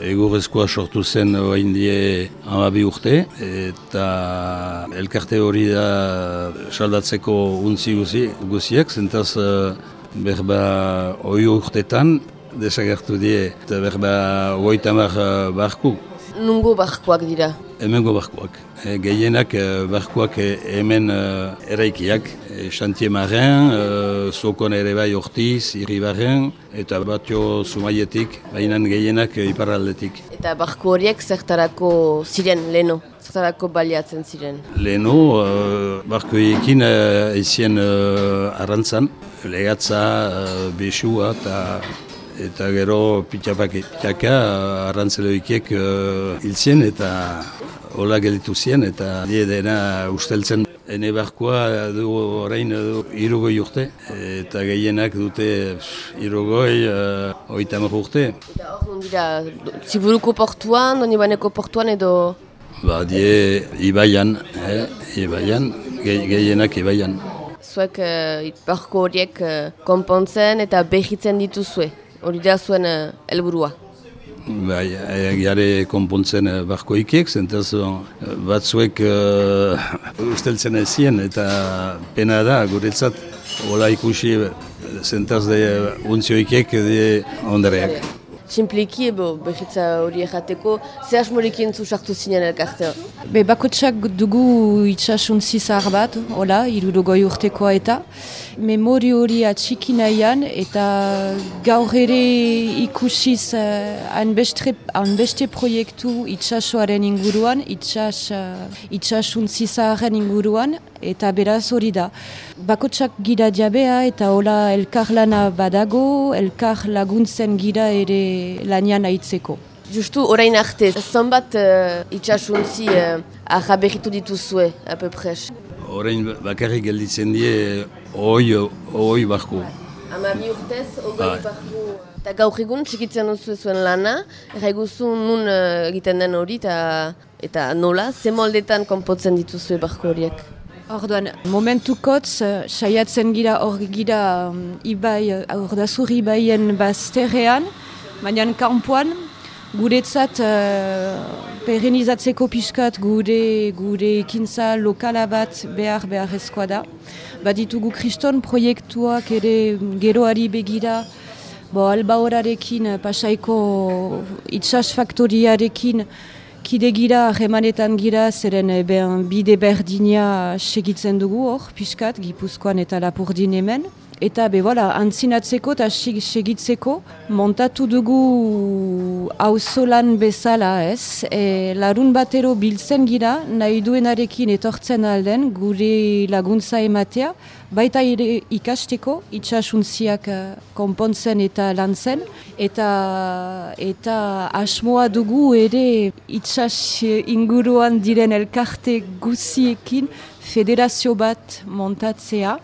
egurrezkoa sortu zen oain die amabi urte, eta elkarte hori da saldatzeko untzi guzi, guziek, zentaz uh, berba oi urtetan desagertu die, eta berba goitamar uh, barku. Nungo barkoak dira? Hemengo barkoak. E, gehienak e, barkoak e, hemen e, eraikiak. E, Xantie Marren, e, Sokon ere bai Ortiz, Irribarren, eta batio Zumaietik, baina gehienak e, iparraldetik. Eta barko horiek zertarako ziren, leno? Zertarako baliatzen ziren? Leno, e, barkoekin e, ezien e, arrantzan, legatza, e, besua eta eta gero pitxapak pitxaka arrantzeloikiek uh, hiltzen eta hola gelditu zien eta die dena usteltzen ene barkoa du orain du irugoi urte eta gehienak dute irugoi uh, oita urte. Eta hor dira, ziburuko portuan, doni baneko portuan edo? Ba, die ibaian, eh, ibaian, gehienak ibaian. Zuek uh, horiek uh, konpontzen eta behitzen dituzue? Hori da zuen uh, helburua. Bai, gare konpontzen uh, barko ikiek, zentaz batzuek uh, usteltzen ezien eta pena da, guretzat, hola ikusi zentaz de unzio ikiek de ondareak. Simpliki, ebo, behitza hori errateko, ze asmorik entzu sartu zinen elkartea? Be, bakotsak dugu itxasuntzi zahar bat, hola, irudogoi urtekoa eta, memori hori atxiki nahian, eta gaur ere ikusiz uh, anbeste proiektu itxasoaren inguruan, itxas, uh, itxasuntzi zaharen inguruan, eta beraz hori da. Bakotsak gira diabea eta hola elkar lana badago, elkar laguntzen gira ere lanian aitzeko. Justu orain arte, zonbat uh, itxasuntzi uh, ahaberritu dituzue, apepres? Orain bakarrik gelditzen die oi, oi barko. Amabi urtez, ogoi barko. Eta gaur egun txikitzen duzu zuen lana, erraiguzu nun uh, egiten den hori eta nola, ze moldetan konpotzen dituzue barko horiek? Orduan, momentukotz, uh, saiatzen gira hor gira um, ibai, ordazur ibaien bazterrean, baina kanpoan, guretzat uh, perenizatzeko pixkat gure, gure ekintza lokala bat behar behar ezkoa da. Baditugu kriston proiektuak ere geroari begira, bo alba horarekin, pasaiko itxas faktoriarekin, Kide gira, remanetan gira, zeren eh, ben, bide berdina segitzen dugu hor, piskat, gipuzkoan eta lapurdin hemen. Eta be, voilà, antzinatzeko eta segitzeko, montatu dugu hauzolan bezala ez. E, larun batero biltzen gira, nahi duenarekin etortzen alden, gure laguntza ematea, baita ere ikasteko, itxasuntziak uh, konpontzen eta lantzen, eta, eta asmoa dugu ere itxas inguruan diren elkarte guziekin federazio bat montatzea.